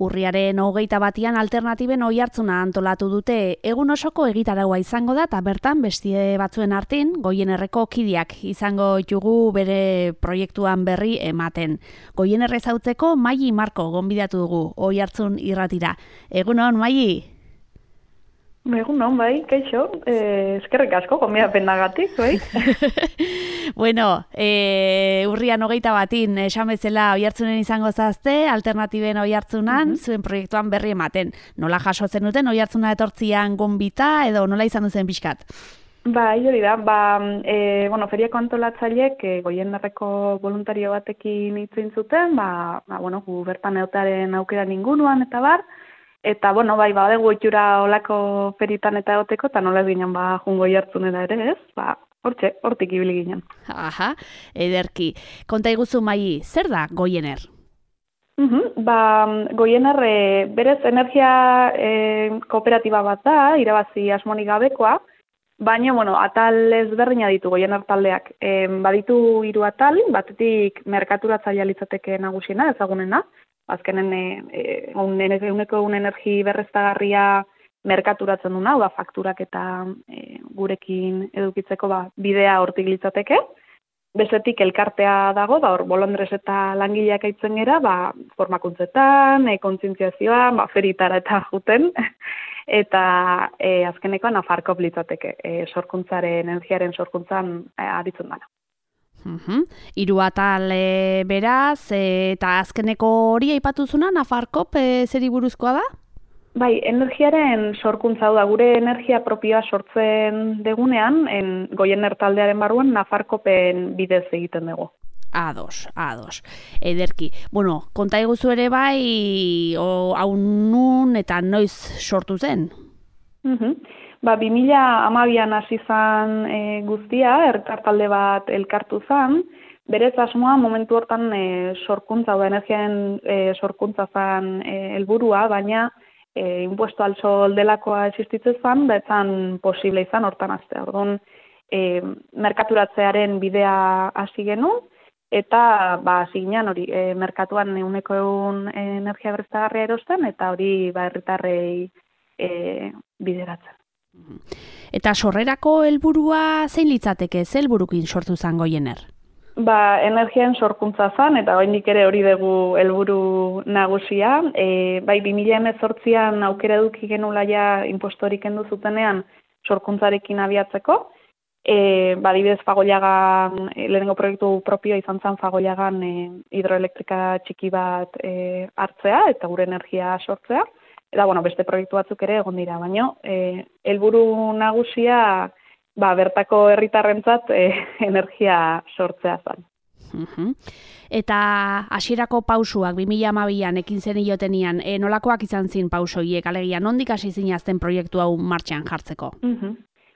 Urriaren hogeita batian alternatiben oi hartzuna antolatu dute egun osoko egitaraua izango da eta bertan bestie batzuen artin goien erreko kidiak izango jugu bere proiektuan berri ematen. Goien errezautzeko Maili Marko gonbidatu dugu oi hartzun irratira. Egunon, Maili? Egun non, bai, keixo, eh, eskerrik asko, gomia penagatik, bai. bueno, eh, urrian hogeita batin, esan bezala oi hartzunen izango zazte, alternatiben oi hartzunan, zuen proiektuan berri ematen. Nola jasotzen duten, oi hartzuna etortzian gombita, edo nola izan duzen pixkat? Ba, hori da, ba, e, bueno, feriako antolatzaileek e, goien voluntario batekin itzen zuten, ba, ba, bueno, gu bertan eutaren aukera ningunuan, eta bar, Eta, bueno, bai, badegu itxura olako feritan eta egoteko, eta nola ginen, ba, jungo jartzunera ere, ez? Ba, hortxe, hortik ibili ginen. Aha, ederki. Konta iguzu mai, zer da goiener? Uhum, ba, goiener, e, berez, energia e, kooperatiba bat da, irabazi asmonik gabekoa, baina, bueno, atal ezberdina ditu goiener taldeak. E, baditu hiru atal, batetik merkaturatzaia litzateke nagusina, ezagunena, azkenen e, uneko un energi berreztagarria merkaturatzen duna, da fakturak eta e, gurekin edukitzeko ba, bidea hortik litzateke. Bezetik elkartea dago, ba, hor bolondrez eta langileak aitzen gera, ba, formakuntzetan, e, kontzientziazioa, ba, feritara eta juten, eta e, azkenekoan afarkop litzateke, e, sorkuntzaren, energiaren sorkuntzan e, aditzen dana. Mhm. Hiru atal e, beraz e, eta azkeneko hori aipatu zuna Nafarkop e, zeri buruzkoa da? Bai, energiaren sorkuntza da gure energia propioa sortzen degunean en goien taldearen barruan Nafarkopen bidez egiten dugu. Ados, ados. Ederki. Bueno, konta eguzu ere bai, o, hau nun eta noiz sortu zen? Mhm. Ba, 2000 amabian hasi zan e, guztia, erkartalde bat elkartu zan, berez asmoa momentu hortan e, sorkuntza, da energiaren e, sorkuntza zan e, helburua, baina e, impuesto al sol delakoa existitzen zan, da etzan posible izan hortan azte. Orduan, e, merkaturatzearen bidea hasi genuen, eta ba, ziginan hori, e, merkatuan euneko egun energia berreztagarria erosten, eta hori ba, erritarrei e, bideratzen. Eta sorrerako helburua zein litzateke, ze helburukin sortu zango jener? Ba, energian sorkuntza zan, eta oraindik ere hori dugu helburu nagusia. E, bai, 2018an aukera eduki genula ja impostorik endu zutenean sorkuntzarekin abiatzeko. E, ba, dibidez fagoiagan, e, lehenengo proiektu propioa izan zan fagoiagan e, hidroelektrika txiki bat e, hartzea eta gure energia sortzea eta bueno, beste proiektu batzuk ere egon dira, baina eh helburu nagusia ba, bertako herritarrentzat e, energia sortzea zen. Eta hasierako pausuak 2012an ekin zen iotenian, e, nolakoak izan zin pausoiek alegia nondik hasi zinazten proiektu hau martxan jartzeko?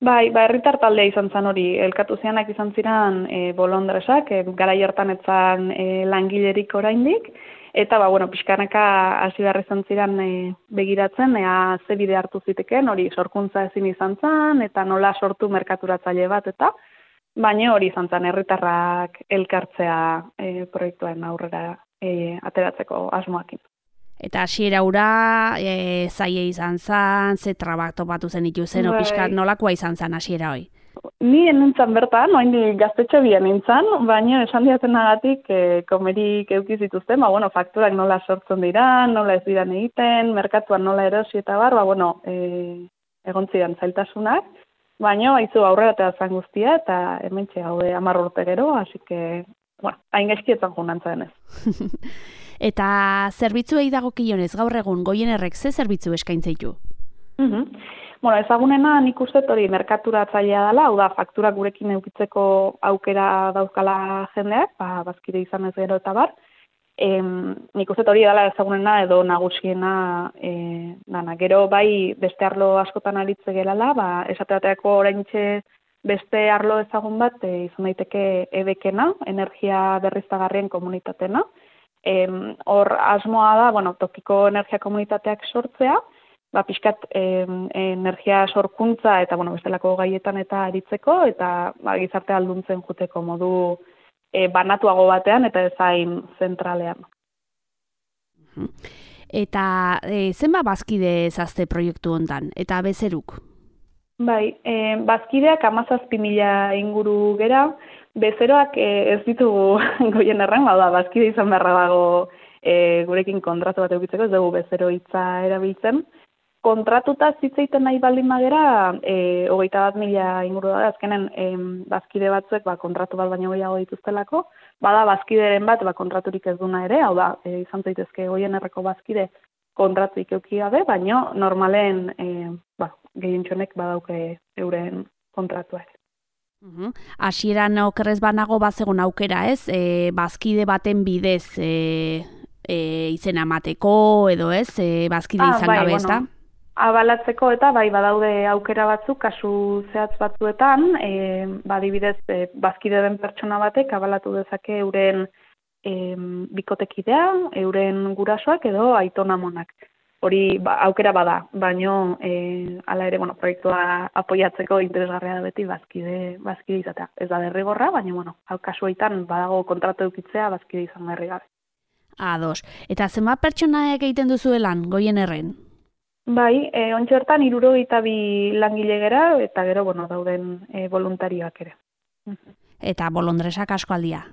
Bai, ba, herritar taldea izan zen hori, elkatu zianak izan ziren e, bolondresak, e, gara jartan etzan e, langilerik oraindik, Eta, ba, bueno, pixkanaka hasi behar izan ziren e, begiratzen, ea ze bide hartu ziteken, hori sorkuntza ezin izan zen, eta nola sortu merkaturatzaile bat, eta baina hori izan zen, herritarrak elkartzea e, proiektuen aurrera e, ateratzeko asmoakin. Eta hasiera ura e, zaie izan zen, ze trabak topatu zen ituzen, bai. pixkat nolakoa izan zen hasiera hori? Ni nintzen bertan, di gaztetxe bian nintzen, baina esan diatzen nagatik e, komerik eukiz dituzten, ba, bueno, fakturak nola sortzen dira, nola ez dira egiten, merkatuan nola erosi eta bar, ba, bueno, e, egon zidan zailtasunak, baina haizu aurrera eta zan guztia, eta hemen gaude amarro urte gero, hasi que, bueno, hain geskietan junantza denez. eta zerbitzu dago kionez, gaur egun, goien errek, ze zerbitzu eskaintzeitu? Mhm. Bueno, ezagunena nik uste hori merkaturatzailea dela, hau da, faktura gurekin eukitzeko aukera dauzkala jendeak, ba, bazkide izan ez gero eta bar. Em, nik uste hori dela ezagunena edo nagusiena e, dana. Gero bai beste arlo askotan aritze gelala, ba, esateateako orain beste arlo ezagun bat e, izan daiteke ebekena, energia berriztagarrien komunitatena. Hor asmoa da, bueno, tokiko energia komunitateak sortzea, ba, pixkat e, energia sorkuntza eta bueno, bestelako gaietan eta aritzeko eta ba, gizarte alduntzen juteko modu e, banatuago batean eta ezain zentralean. Eta e, zenba bazkide zazte proiektu hontan eta bezeruk? Bai, e, bazkideak amazazpi mila inguru gera, bezeroak e, ez ditugu goien erren, bada, bazkide izan beharra dago e, gurekin kontratu bat eukitzeko, ez dugu bezero hitza erabiltzen. Kontratuta zitzeiten nahi baldin magera, e, hogeita bat mila inguru da, azkenen e, bazkide batzuek ba, kontratu bat baino gehiago dituztelako, bada bazkideren bat ba, kontraturik ez duna ere, hau da, e, izan zaitezke goien erreko bazkide kontratu ikeuki gabe, baino normalen e, ba, gehientxonek badauke euren kontratua ere. Hasieran okerrez banago bazegon aukera, ez? E, bazkide baten bidez e, e, izena amateko edo ez, e, bazkide ah, izan bai, gabe, bueno, Abalatzeko eta bai badaude aukera batzuk kasu zehatz batzuetan, e, badibidez e, bazkide den pertsona batek abalatu dezake euren e, bikotekidea, euren gurasoak edo aitona monak hori ba, aukera bada, baino e, ala ere, bueno, proiektua apoiatzeko interesgarria da beti bazkide, bazkide izatea. Ez da derrigorra, baina, bueno, alkasu badago kontratu eukitzea bazkide izan berri gabe. Ados. Eta zenba pertsonaek egiten duzuelan, goien erren? Bai, e, ontsi hortan iruro bi langile gera, eta gero, bueno, dauden e, voluntarioak ere. Eta bolondresak asko aldia?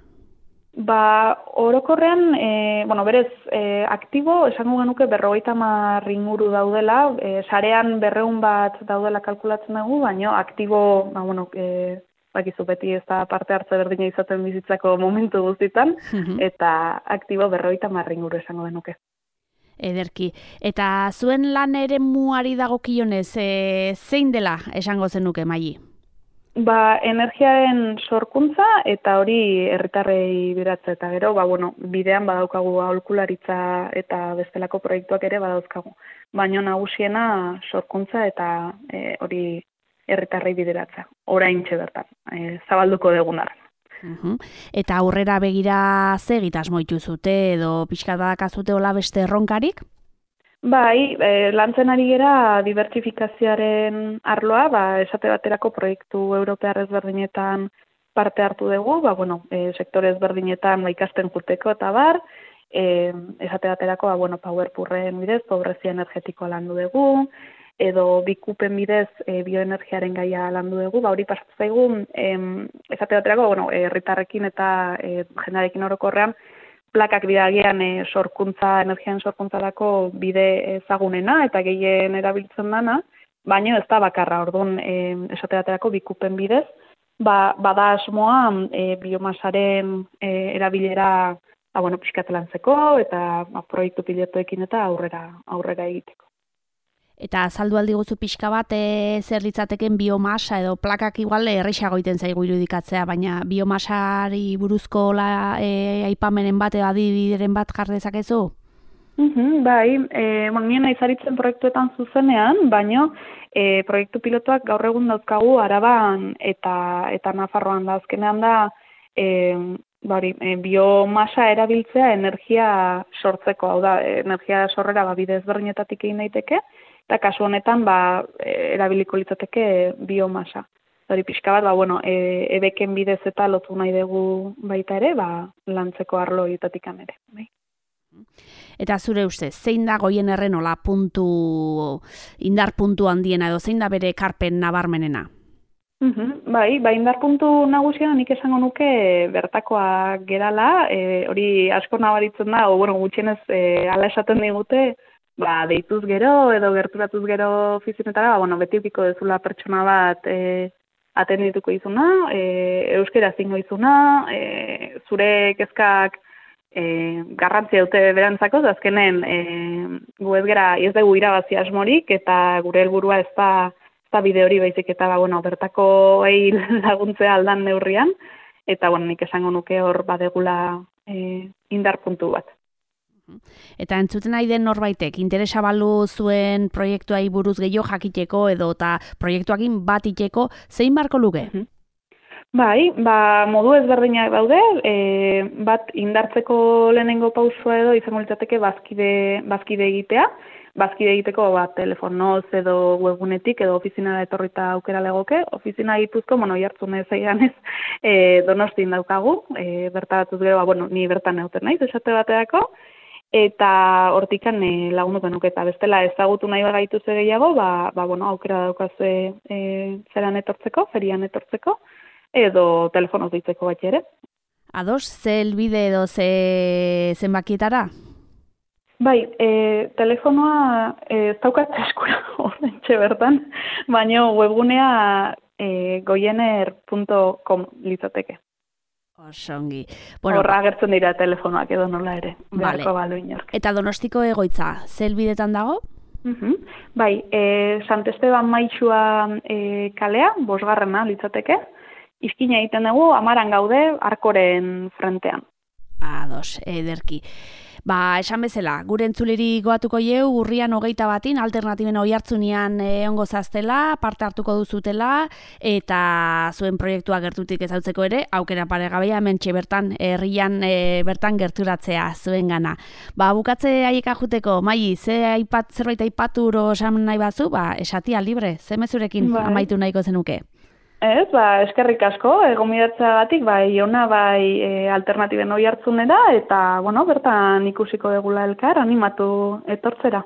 Ba, orokorrean, e, bueno, berez, e, aktibo, esango genuke berrogeita marringuru daudela, e, sarean berreun bat daudela kalkulatzen dugu, baina aktibo, ba, bueno, e, bakizu beti ez da parte hartze berdina izaten bizitzako momentu guztitan, eta aktibo berrogeita marringuru esango genuke. Ederki. Eta zuen lan ere muari dago kionez, e, zein dela esango zenuke, maili? Ba, energiaren sorkuntza eta hori herritarrei biratza eta gero, ba, bueno, bidean badaukagu aholkularitza eta bestelako proiektuak ere badauzkagu. Baina nagusiena sorkuntza eta e, hori herritarrei bideratza. Orain bertan, e, zabalduko degunar. Eta aurrera begira ze egitasmoitu zute edo pixka badakazute hola beste erronkarik? Bai, e, lantzen ari gera dibertsifikazioaren arloa, ba, esate baterako proiektu europear ezberdinetan parte hartu dugu, ba, bueno, e, sektore ezberdinetan ba, ikasten juteko eta bar, e, esate baterako, ba, bueno, powerpurren bidez, pobrezia energetikoa landu dugu, edo bikupen bidez e, bioenergiaren gaia landu dugu, ba, hori pasatu zaigu, e, esate baterako, bueno, erritarrekin eta e, jendarekin orokorrean, plakak bidagian e, eh, sorkuntza, energian sorkuntzarako bide ezagunena eta gehien erabiltzen dana, baina ez da bakarra, orduan e, esateaterako bikupen bidez, ba, bada asmoa e, biomasaren e, erabilera ba, bueno, piskatelantzeko eta ba, proiektu pilotoekin eta aurrera aurrera egiteko. Eta azaldu aldi guzu pixka bat e, zer litzateken biomasa edo plakak igual errexago iten zaigu irudikatzea, baina biomasari buruzko la, e, aipamenen bat edo adibideren bat jarri dezakezu? Mm bai, e, bon, nien aizaritzen proiektuetan zuzenean, baina e, proiektu pilotuak gaur egun dauzkagu araban eta eta nafarroan. Da azkenean da e, bari, e, biomasa erabiltzea energia sortzeko, hau da, energia sorrera ba, bidez berdinetatik egin daiteke, eta kasu honetan ba, e, erabiliko litzateke biomasa. Hori pixka bat, ba, bueno, e, ebeken bidez eta lotu nahi dugu baita ere, ba, lantzeko arlo horietatik ere. Bai. Eta zure uste, zein da goien errenola puntu, indar puntu handiena edo zein da bere karpen nabarmenena? Uhum, bai, bai indar puntu nagusia nik esango nuke bertakoa gerala, e, hori asko nabaritzen da, o, bueno, gutxienez e, ala esaten digute, ba, deituz gero edo gerturatuz gero ofizionetara, ba, bueno, beti ukiko dezula pertsona bat e, atendituko izuna, e, euskera zingo izuna, e, zure kezkak e, garrantzia dute berantzako, azkenen e, gu ez gera ez dugu irabazi asmorik, eta gure helburua ez da, ez da bide hori baizik eta ba, bueno, bertako eil laguntzea aldan neurrian, eta bueno, nik esango nuke hor badegula e, indar puntu bat. Eta entzuten nahi den norbaitek, interesa balu zuen proiektuai buruz gehiago jakiteko edo eta proiektuakin bat iteko, zein barko luke? Bai, ba, modu ezberdinak daude, e, bat indartzeko lehenengo pausua edo izango litzateke bazkide, bazkide egitea, bazkide egiteko bat telefonoz edo webunetik edo ofizina etorrita aukera legoke, ofizina egituzko, bueno, jartzen ez aigan ez, e, donostin daukagu, e, bertaratuz gero, ba, bueno, ni bertan euten naiz, esate bateako, eta hortikan e, lagunduko nuke eta bestela ezagutu nahi bagaitu ze gehiago, ba, ba bueno, aukera daukazue e, zeran etortzeko, ferian etortzeko, edo telefonoz ditzeko bat ere. Ados, ze elbide edo ze zenbakietara? Bai, e, telefonoa e, ez daukat eskura horrentxe bertan, baina webgunea e, goiener.com litzateke. Osongi. Bueno, Horra agertzen dira telefonoak edo nola ere. Vale. balu inork. Eta donostiko egoitza, zelbidetan dago? Uh Bai, e, Sant Esteban maitxua e, kalea, bosgarrena litzateke. Izkina egiten dugu, amaran gaude, arkoren frentean. Ados, ederki. Ba, esan bezala, gure entzuliri goatuko jeu, urrian hogeita batin, alternatiben oi hartzunian e, ongo zaztela, parte hartuko duzutela, eta zuen proiektua gertutik ezautzeko ere, aukera pare gabea, mentxe bertan, herrian e, bertan gerturatzea zuen gana. Ba, bukatze haieka juteko, mai, ze aipat, zerbait aipatu uro esan nahi batzu, ba, esatia libre, ze mezurekin bai. amaitu nahiko zenuke. Ez, ba, eskerrik asko, egomidatza batik, bai, ona, bai, e, alternatiben hoi hartzunera, eta, bueno, bertan ikusiko degula elkar, animatu etortzera.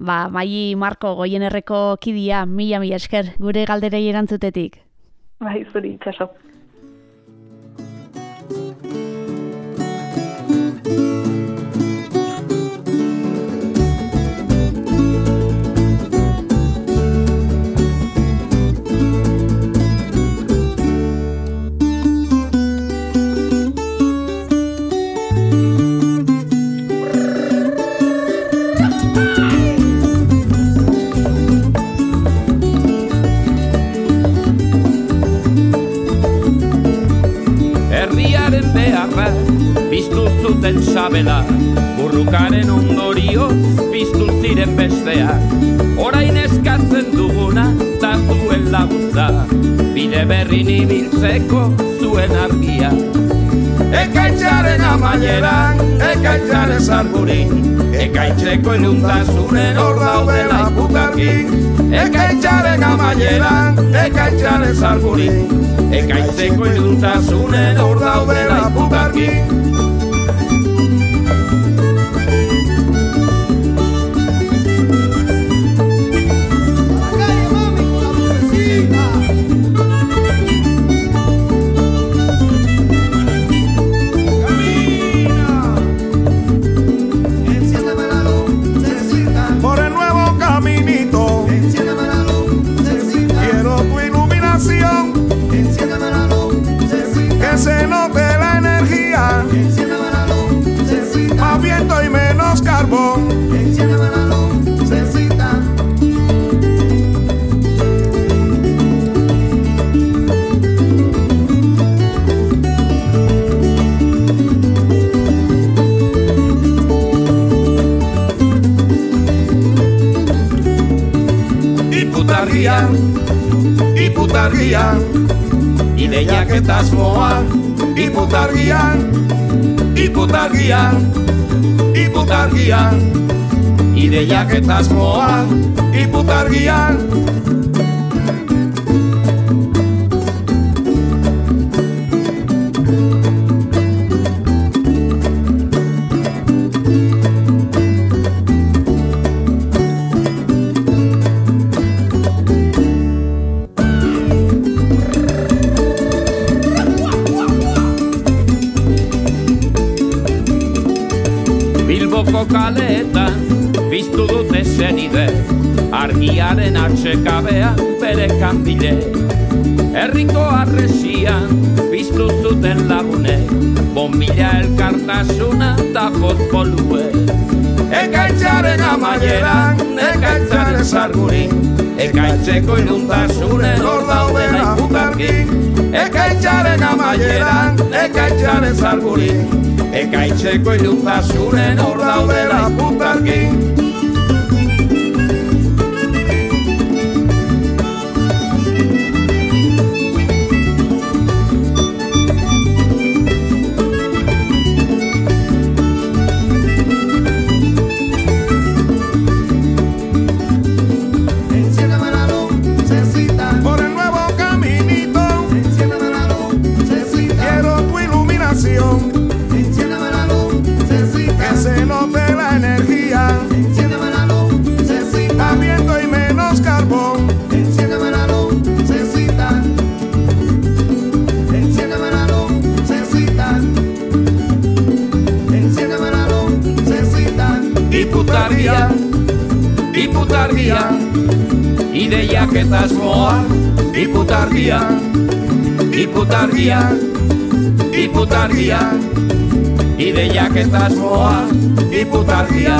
Ba, bai, Marko, goien erreko kidia, mila, mila esker, gure galderei erantzutetik. Bai, zuri, txaso. zuten sabela Burrukaren ondorioz piztu ziren bestea Orain eskatzen duguna da zuen laguntza. Bide berri nibiltzeko zuen argia. Ekaitzaren amaieran, ekaitzaren zarburin Ekaitzeko iluntasunen hor daudela iputarkin Ekaitzaren amaieran, ekaitzaren zarburin Ekaitzeko iluntasunen hor daudela Thank you. Iputargian Ideiak eta asmoa iputargian Iputargian Iputargian Ideiak eta asmoa iputargian kaleetan Biztu dute zenide Argiaren atxekabea bere kandile Herriko arresian Biztu zuten lagune Bombila elkartasuna da fosfolue Ekaitzaren amaieran Ekaitzaren zargurin Ekaitzeko inundasunen amaieran Ekaitzaren zargurin Ekaitzeko ilutasunen hor daudela putarkin asmoa, iputargia, iputargia, iputargia, ideiak eta asmoa, iputargia.